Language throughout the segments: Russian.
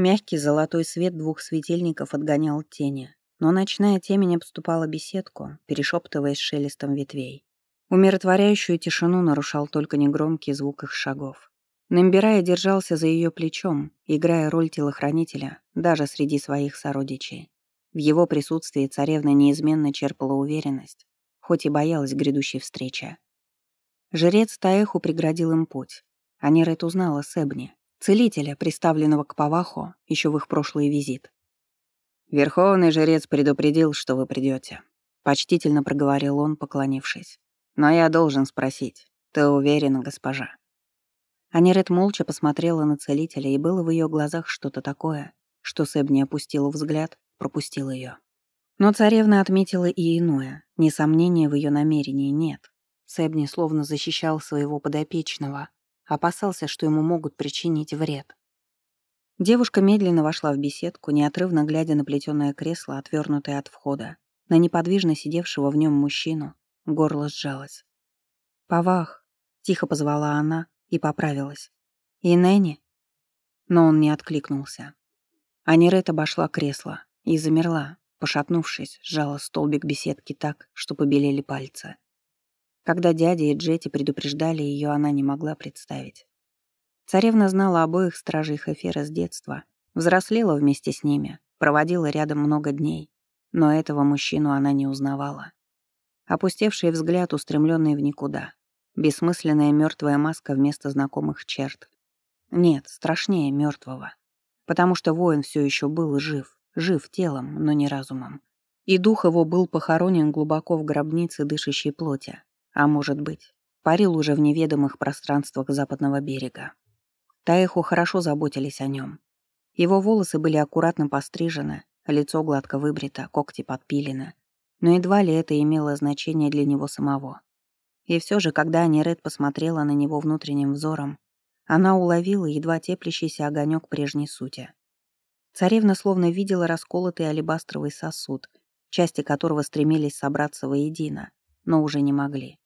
Мягкий золотой свет двух светильников отгонял тени, но ночная темень обступала беседку, перешептываясь шелестом ветвей. Умиротворяющую тишину нарушал только негромкий звук их шагов. Намбирая держался за ее плечом, играя роль телохранителя даже среди своих сородичей. В его присутствии царевна неизменно черпала уверенность, хоть и боялась грядущей встречи. Жрец Таэху преградил им путь. Анирет узнала Себни, целителя, приставленного к Паваху еще в их прошлый визит. «Верховный жрец предупредил, что вы придете», — почтительно проговорил он, поклонившись. «Но я должен спросить, ты уверена, госпожа?» Анирет молча посмотрела на целителя, и было в ее глазах что-то такое, что Себни опустила взгляд, пропустил ее. Но царевна отметила и иное. Несомнения в ее намерении нет. Себни словно защищал своего подопечного, опасался, что ему могут причинить вред. Девушка медленно вошла в беседку, неотрывно глядя на плетеное кресло, отвернутое от входа, на неподвижно сидевшего в нем мужчину. Горло сжалось. «Павах!» — тихо позвала она, и поправилась. «И Нэнни?» Но он не откликнулся. Анирет обошла кресло и замерла, пошатнувшись, сжала столбик беседки так, что побелели пальцы. Когда дядя и Джети предупреждали ее, она не могла представить. Царевна знала обоих стражей Хефера с детства, взрослела вместе с ними, проводила рядом много дней, но этого мужчину она не узнавала. Опустевший взгляд, устремленный в никуда. Бессмысленная мертвая маска вместо знакомых черт. Нет, страшнее мертвого. Потому что воин все еще был жив, жив телом, но не разумом. И дух его был похоронен глубоко в гробнице дышащей плоти. А может быть, парил уже в неведомых пространствах западного берега. Таеху хорошо заботились о нем. Его волосы были аккуратно пострижены, лицо гладко выбрито, когти подпилены. Но едва ли это имело значение для него самого. И все же, когда Аниред посмотрела на него внутренним взором, она уловила едва теплящийся огонек прежней сути. Царевна словно видела расколотый алебастровый сосуд, части которого стремились собраться воедино, но уже не могли.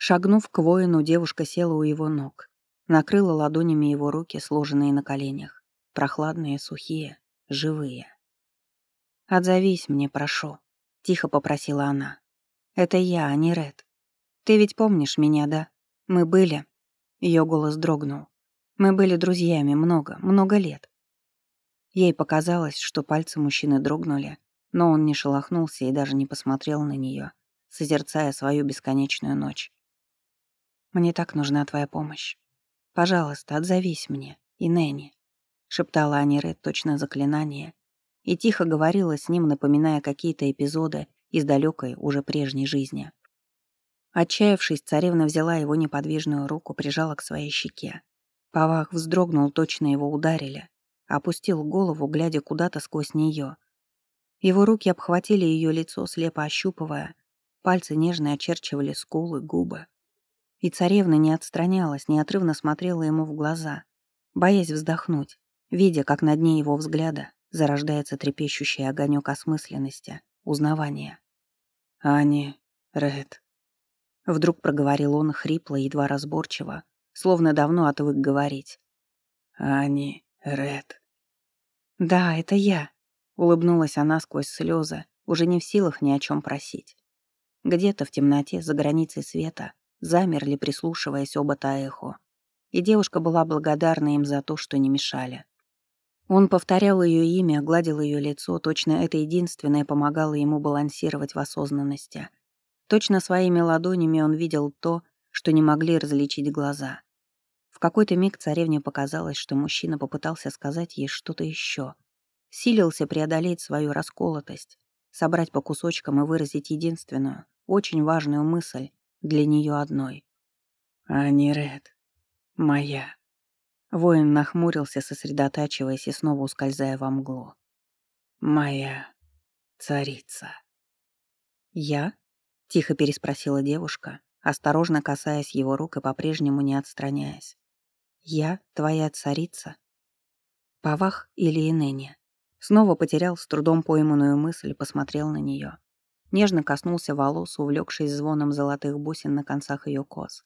Шагнув к воину, девушка села у его ног, накрыла ладонями его руки, сложенные на коленях, прохладные, сухие, живые. «Отзовись мне, прошу», — тихо попросила она. «Это я, а не Ред. Ты ведь помнишь меня, да? Мы были...» Ее голос дрогнул. «Мы были друзьями много, много лет». Ей показалось, что пальцы мужчины дрогнули, но он не шелохнулся и даже не посмотрел на нее, созерцая свою бесконечную ночь. «Мне так нужна твоя помощь. Пожалуйста, отзовись мне, и Нэнни», — шептала Аниред точно заклинание, и тихо говорила с ним, напоминая какие-то эпизоды из далекой, уже прежней жизни. Отчаявшись, царевна взяла его неподвижную руку, прижала к своей щеке. Павах вздрогнул, точно его ударили. Опустил голову, глядя куда-то сквозь нее. Его руки обхватили ее лицо, слепо ощупывая. Пальцы нежно очерчивали скулы, губы. И царевна не отстранялась, неотрывно смотрела ему в глаза, боясь вздохнуть, видя, как на дне его взгляда зарождается трепещущий огонек осмысленности, узнавания. «Ани, Ред», Вдруг проговорил он хрипло, едва разборчиво, словно давно отвык говорить. «Ани, Ред». «Да, это я», — улыбнулась она сквозь слезы, уже не в силах ни о чем просить. Где-то в темноте, за границей света, замерли, прислушиваясь оба Таэхо, и девушка была благодарна им за то, что не мешали. Он повторял ее имя, гладил ее лицо, точно это единственное помогало ему балансировать в осознанности. Точно своими ладонями он видел то, что не могли различить глаза. В какой-то миг царевне показалось, что мужчина попытался сказать ей что-то еще. Силился преодолеть свою расколотость, собрать по кусочкам и выразить единственную, очень важную мысль для нее одной. «Ани Ред, моя». Воин нахмурился, сосредотачиваясь и снова ускользая во мглу. «Моя царица». «Я?» — тихо переспросила девушка, осторожно касаясь его рук и по-прежнему не отстраняясь. «Я твоя царица?» Павах или Инене? Снова потерял с трудом пойманную мысль и посмотрел на нее. Нежно коснулся волос, увлекшись звоном золотых бусин на концах ее кос.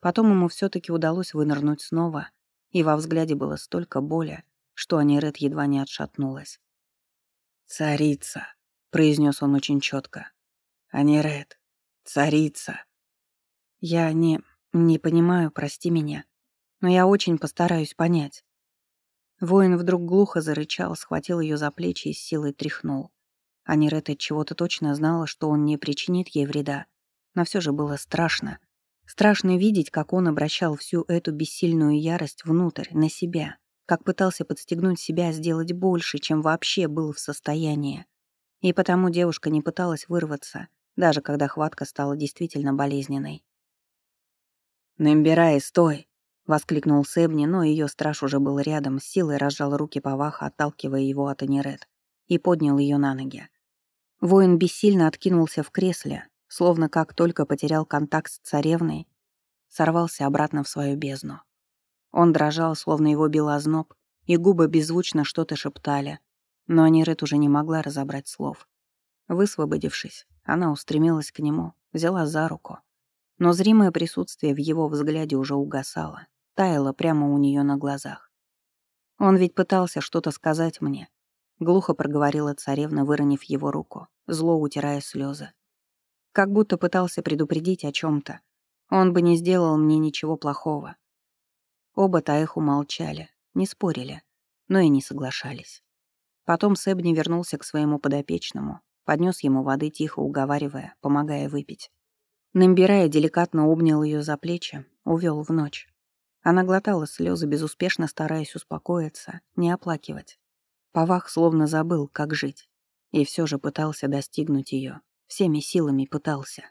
Потом ему все-таки удалось вынырнуть снова, и во взгляде было столько боли, что Аниред едва не отшатнулась. «Царица», — произнес он очень четко. «Аниред, царица». «Я не... не понимаю, прости меня, но я очень постараюсь понять». Воин вдруг глухо зарычал, схватил ее за плечи и с силой тряхнул. Аниред от чего-то точно знала, что он не причинит ей вреда, но все же было страшно. Страшно видеть, как он обращал всю эту бессильную ярость внутрь, на себя, как пытался подстегнуть себя сделать больше, чем вообще был в состоянии. И потому девушка не пыталась вырваться, даже когда хватка стала действительно болезненной. «Намбирай, стой!» — воскликнул Себни, но ее страж уже был рядом, с силой разжал руки Паваха, отталкивая его от Аниред, и поднял ее на ноги. Воин бессильно откинулся в кресле, словно как только потерял контакт с царевной, сорвался обратно в свою бездну. Он дрожал, словно его бил озноб, и губы беззвучно что-то шептали, но Анирет уже не могла разобрать слов. Высвободившись, она устремилась к нему, взяла за руку. Но зримое присутствие в его взгляде уже угасало, таяло прямо у нее на глазах. Он ведь пытался что-то сказать мне. Глухо проговорила царевна, выронив его руку, зло утирая слезы. Как будто пытался предупредить о чем то Он бы не сделал мне ничего плохого. Оба Таэху молчали, не спорили, но и не соглашались. Потом Сэбни вернулся к своему подопечному, поднес ему воды, тихо уговаривая, помогая выпить. Намбирая, деликатно обнял ее за плечи, увел в ночь. Она глотала слезы, безуспешно стараясь успокоиться, не оплакивать. Павах словно забыл, как жить, и все же пытался достигнуть ее, всеми силами пытался.